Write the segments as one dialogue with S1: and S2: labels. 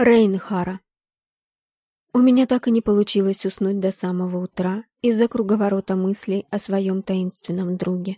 S1: Рейнхара. У меня так и не получилось уснуть до самого утра из-за круговорота мыслей о своем таинственном друге.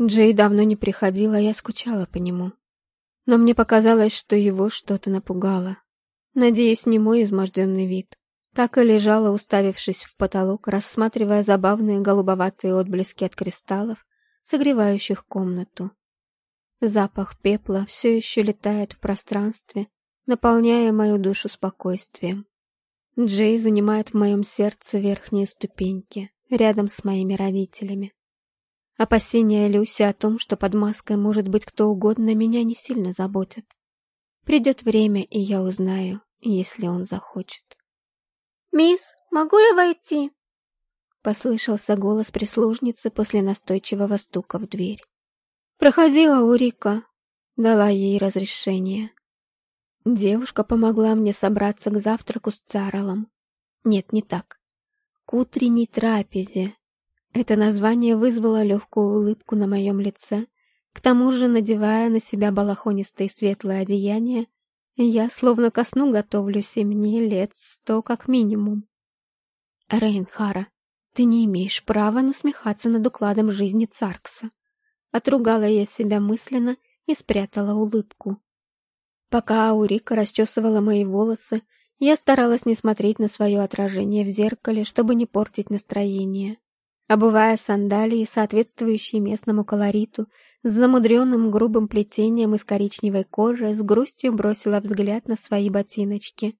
S1: Джей давно не приходил, а я скучала по нему. Но мне показалось, что его что-то напугало. Надеюсь, не мой изможденный вид. Так и лежала, уставившись в потолок, рассматривая забавные голубоватые отблески от кристаллов, согревающих комнату. Запах пепла все еще летает в пространстве, наполняя мою душу спокойствием. Джей занимает в моем сердце верхние ступеньки, рядом с моими родителями. Опасения Люси о том, что под маской может быть кто угодно, меня не сильно заботят. Придет время, и я узнаю, если он захочет.
S2: «Мисс, могу я войти?»
S1: Послышался голос прислужницы после настойчивого стука в дверь. «Проходила Урика», — дала ей разрешение. Девушка помогла мне собраться к завтраку с Царалом. Нет, не так. К утренней трапезе. Это название вызвало легкую улыбку на моем лице. К тому же, надевая на себя балахонистые светлые одеяния, я словно ко сну готовлюсь, и мне лет сто как минимум. Рейнхара, ты не имеешь права насмехаться над укладом жизни Царкса. Отругала я себя мысленно и спрятала улыбку. Пока Аурика расчесывала мои волосы, я старалась не смотреть на свое отражение в зеркале, чтобы не портить настроение. Обувая сандалии, соответствующие местному колориту, с замудренным грубым плетением из коричневой кожи, с грустью бросила взгляд на свои ботиночки.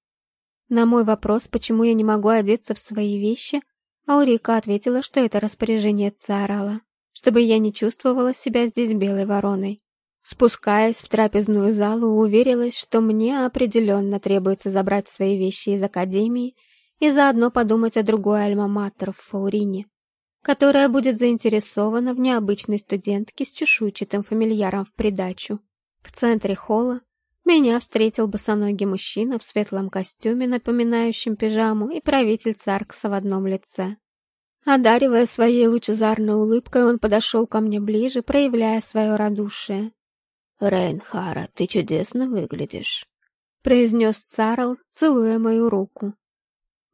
S1: На мой вопрос, почему я не могу одеться в свои вещи, Аурика ответила, что это распоряжение Царала, чтобы я не чувствовала себя здесь белой вороной. Спускаясь в трапезную залу, уверилась, что мне определенно требуется забрать свои вещи из академии и заодно подумать о другой альма-матер в Фаурине, которая будет заинтересована в необычной студентке с чешуйчатым фамильяром в придачу. В центре холла меня встретил босоногий мужчина в светлом костюме, напоминающем пижаму, и правитель Царкса в одном лице. Одаривая своей лучезарной улыбкой, он подошел ко мне ближе, проявляя свое радушие.
S3: «Рейнхара, ты чудесно выглядишь», —
S1: произнес Царл, целуя мою руку.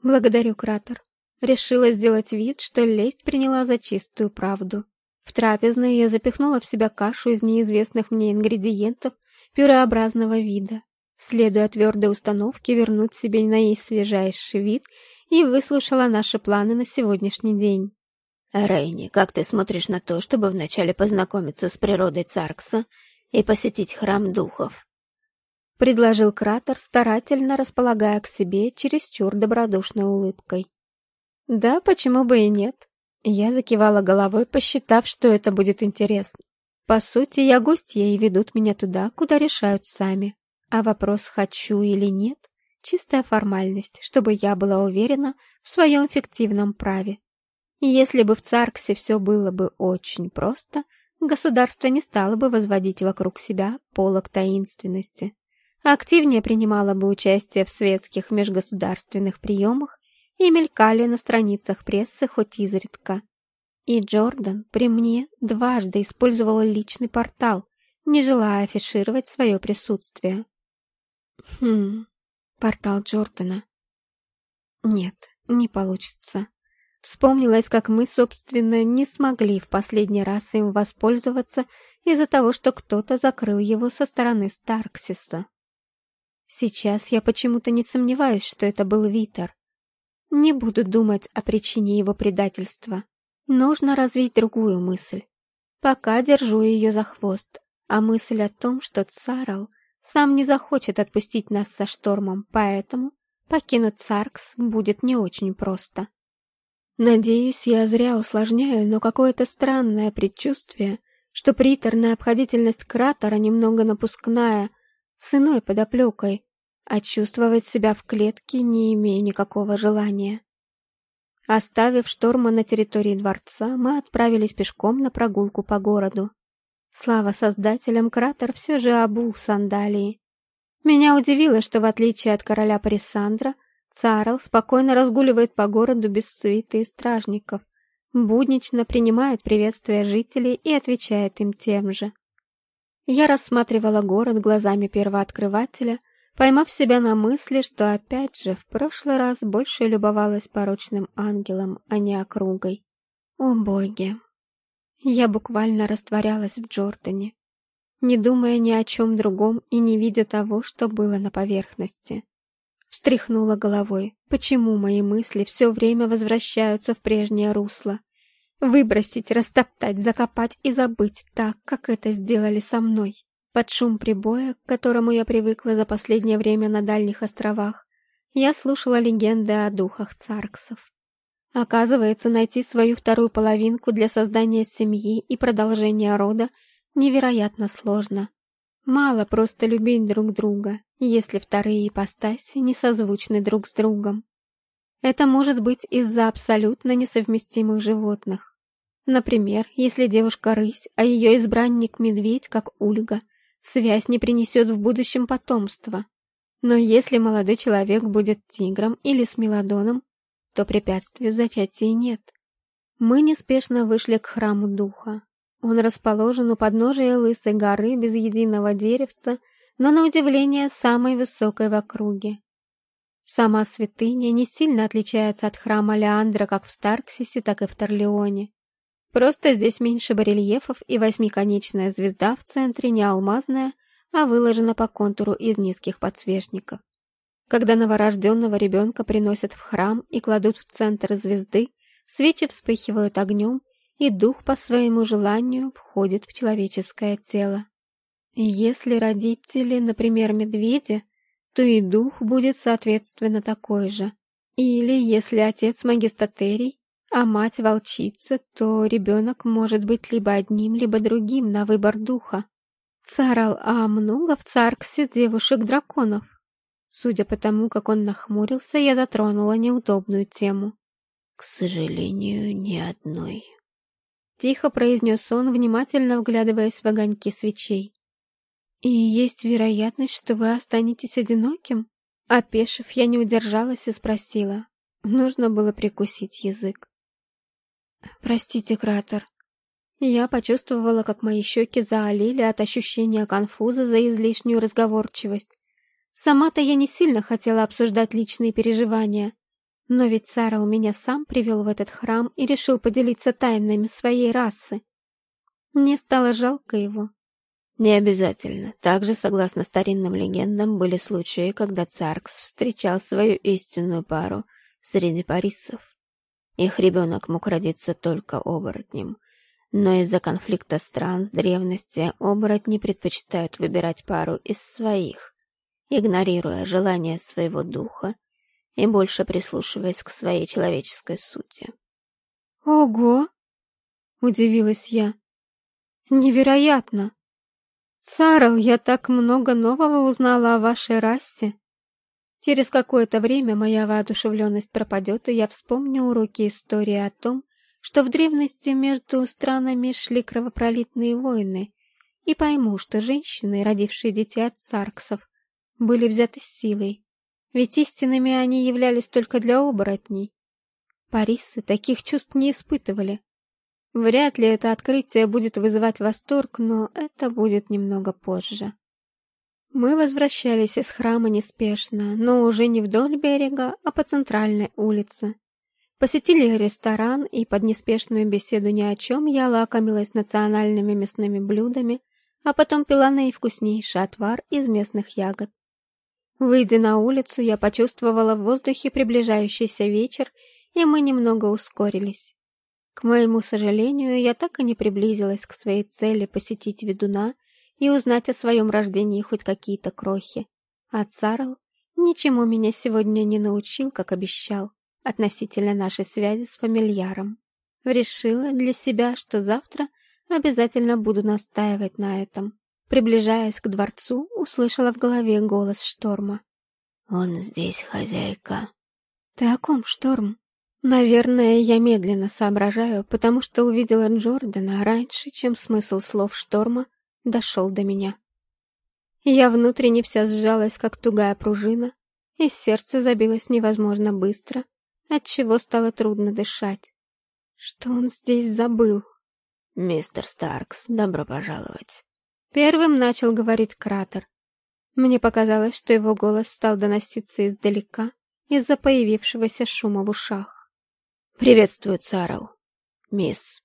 S1: «Благодарю, Кратер. Решила сделать вид, что лесть приняла за чистую правду. В трапезной я запихнула в себя кашу из неизвестных мне ингредиентов пюреобразного вида, следуя твердой установке вернуть себе наисвежайший вид и выслушала наши планы на сегодняшний день.
S3: «Рейни, как ты смотришь на то, чтобы вначале познакомиться с природой Царкса и посетить храм духов», —
S1: предложил Кратер, старательно располагая к себе чересчур добродушной улыбкой. «Да, почему бы и нет?» Я закивала головой, посчитав, что это будет интересно. По сути, я гостья и ведут меня туда, куда решают сами. А вопрос «хочу или нет» — чистая формальность, чтобы я была уверена в своем фиктивном праве. Если бы в Царксе все было бы очень просто — государство не стало бы возводить вокруг себя полок таинственности, активнее принимало бы участие в светских межгосударственных приемах и мелькали на страницах прессы хоть изредка. И Джордан при мне дважды использовал личный портал, не желая афишировать свое присутствие. Хм, портал Джордана. Нет, не получится. Вспомнилось, как мы, собственно, не смогли в последний раз им воспользоваться из-за того, что кто-то закрыл его со стороны Старксиса. Сейчас я почему-то не сомневаюсь, что это был Витер. Не буду думать о причине его предательства. Нужно развить другую мысль. Пока держу ее за хвост, а мысль о том, что Царал сам не захочет отпустить нас со штормом, поэтому покинуть Царкс будет не очень просто. Надеюсь, я зря усложняю, но какое-то странное предчувствие, что приторная обходительность кратера немного напускная, с иной подоплекой, а чувствовать себя в клетке не имею никакого желания. Оставив шторма на территории дворца, мы отправились пешком на прогулку по городу. Слава создателям, кратер все же обул сандалии. Меня удивило, что в отличие от короля Парисандра, Царл спокойно разгуливает по городу без свиты и стражников, буднично принимает приветствия жителей и отвечает им тем же. Я рассматривала город глазами первооткрывателя, поймав себя на мысли, что опять же в прошлый раз больше любовалась порочным ангелом, а не округой. О боги! Я буквально растворялась в Джордане, не думая ни о чем другом и не видя того, что было на поверхности. Встряхнула головой, почему мои мысли все время возвращаются в прежнее русло. Выбросить, растоптать, закопать и забыть так, как это сделали со мной. Под шум прибоя, к которому я привыкла за последнее время на дальних островах, я слушала легенды о духах царксов. Оказывается, найти свою вторую половинку для создания семьи и продолжения рода невероятно сложно. Мало просто любить друг друга, если вторые ипостаси не созвучны друг с другом. Это может быть из-за абсолютно несовместимых животных. Например, если девушка рысь, а ее избранник медведь, как Ульга, связь не принесет в будущем потомства. Но если молодой человек будет тигром или смелодоном, то препятствий в зачатии нет. Мы неспешно вышли к храму духа. Он расположен у подножия Лысой горы без единого деревца, но, на удивление, самой высокой в округе. Сама святыня не сильно отличается от храма Леандра как в Старксисе, так и в Торлеоне. Просто здесь меньше барельефов, и восьмиконечная звезда в центре не алмазная, а выложена по контуру из низких подсвечников. Когда новорожденного ребенка приносят в храм и кладут в центр звезды, свечи вспыхивают огнем, и дух по своему желанию входит в человеческое тело. Если родители, например, медведи, то и дух будет соответственно такой же. Или если отец магистатерий, а мать волчица, то ребенок может быть либо одним, либо другим на выбор духа. Царал, а много в Царксе девушек-драконов? Судя по тому, как он нахмурился, я затронула неудобную тему.
S3: «К сожалению, ни одной», —
S1: тихо произнес он, внимательно вглядываясь в огоньки свечей. «И есть вероятность, что вы останетесь одиноким?» Опешив, я не удержалась и спросила. Нужно было прикусить язык. «Простите, Кратер». Я почувствовала, как мои щеки заолели от ощущения конфуза за излишнюю разговорчивость. Сама-то я не сильно хотела обсуждать личные переживания, но ведь Сарл меня сам привел в этот храм и решил поделиться тайнами своей расы. Мне стало жалко его.
S3: Не обязательно. Также, согласно старинным легендам, были случаи, когда Царкс встречал свою истинную пару среди парисов. Их ребенок мог родиться только оборотнем. Но из-за конфликта стран с древности оборотни предпочитают выбирать пару из своих игнорируя желания своего духа и больше прислушиваясь к своей человеческой сути.
S1: «Ого!» — удивилась я. «Невероятно! Царл, я так много нового узнала о вашей расе!» Через какое-то время моя воодушевленность пропадет, и я вспомню уроки истории о том, что в древности между странами шли кровопролитные войны, и пойму, что женщины, родившие детей от царксов, были взяты силой, ведь истинными они являлись только для оборотней. Парисы таких чувств не испытывали. Вряд ли это открытие будет вызывать восторг, но это будет немного позже. Мы возвращались из храма неспешно, но уже не вдоль берега, а по центральной улице. Посетили ресторан, и под неспешную беседу ни о чем я лакомилась национальными мясными блюдами, а потом пила наивкуснейший отвар из местных ягод. Выйдя на улицу, я почувствовала в воздухе приближающийся вечер, и мы немного ускорились. К моему сожалению, я так и не приблизилась к своей цели посетить ведуна и узнать о своем рождении хоть какие-то крохи. А Царл ничему меня сегодня не научил, как обещал, относительно нашей связи с фамильяром. Решила для себя, что завтра обязательно буду настаивать на этом. Приближаясь к дворцу, услышала в голове голос Шторма.
S3: «Он здесь, хозяйка».
S1: «Ты о ком, Шторм?» Наверное, я медленно соображаю, потому что увидела Джордана раньше, чем смысл слов Шторма дошел до меня. Я внутренне вся сжалась, как тугая пружина, и сердце забилось невозможно быстро, отчего стало трудно дышать. Что он здесь забыл?
S3: «Мистер Старкс, добро пожаловать».
S1: Первым начал говорить кратер. Мне показалось, что его голос стал доноситься издалека из-за появившегося шума в ушах.
S3: «Приветствую, Царл, мисс!»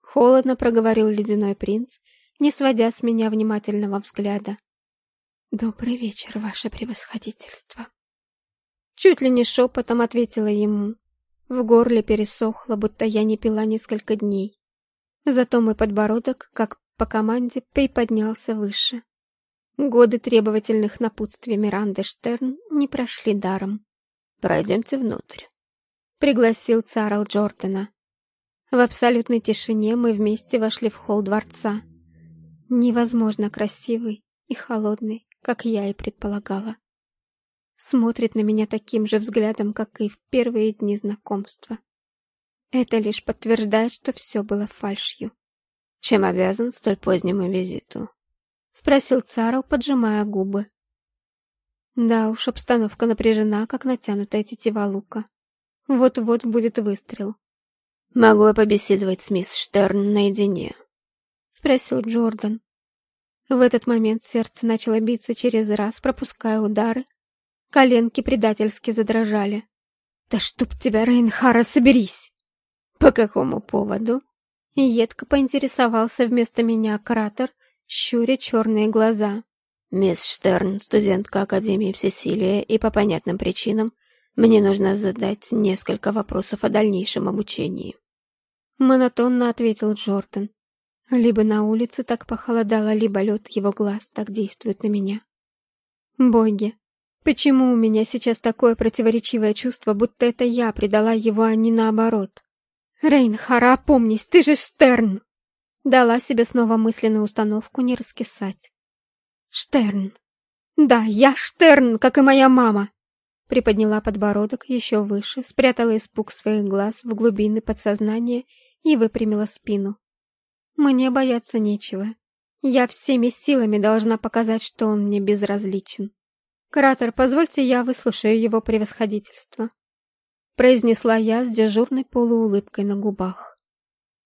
S1: Холодно проговорил ледяной принц, не сводя с меня внимательного взгляда. «Добрый вечер, ваше превосходительство!» Чуть ли не шепотом ответила ему. В горле пересохло, будто я не пила несколько дней. Зато мой подбородок, как по команде, приподнялся выше. Годы требовательных напутствий Миранды Штерн не прошли даром.
S3: «Пройдемте внутрь», —
S1: пригласил Царл Джордана. В абсолютной тишине мы вместе вошли в холл дворца. Невозможно красивый и холодный, как я и предполагала. Смотрит на меня таким же взглядом, как и в первые дни знакомства. Это лишь подтверждает, что все было фальшью.
S3: Чем обязан столь позднему визиту?
S1: — спросил Царл, поджимая губы. Да уж, обстановка напряжена, как натянутая тетива лука. Вот-вот будет выстрел.
S3: «Могу я побеседовать с мисс Штерн наедине?»
S1: — спросил Джордан. В этот момент сердце начало биться через раз, пропуская удары. Коленки предательски задрожали. «Да чтоб тебя, Рейнхара, соберись!» «По какому поводу?» И едко поинтересовался вместо меня кратер, щуря черные глаза.
S3: «Мисс Штерн, студентка Академии Всесилия, и по понятным причинам мне нужно задать несколько вопросов о дальнейшем обучении».
S1: Монотонно ответил Джордан. Либо на улице так похолодало, либо лед его глаз так действует на меня. Боги, почему у меня сейчас такое противоречивое чувство, будто это я предала его, а не наоборот? Рейнхара, опомнись, ты же Штерн! Дала себе снова мысленную установку не раскисать. Штерн. Да, я Штерн, как и моя мама. Приподняла подбородок еще выше, спрятала испуг своих глаз в глубины подсознания и выпрямила спину. Мне бояться нечего. Я всеми силами должна показать, что он мне безразличен. Кратер, позвольте я выслушаю его превосходительство. Произнесла я с дежурной полуулыбкой на губах.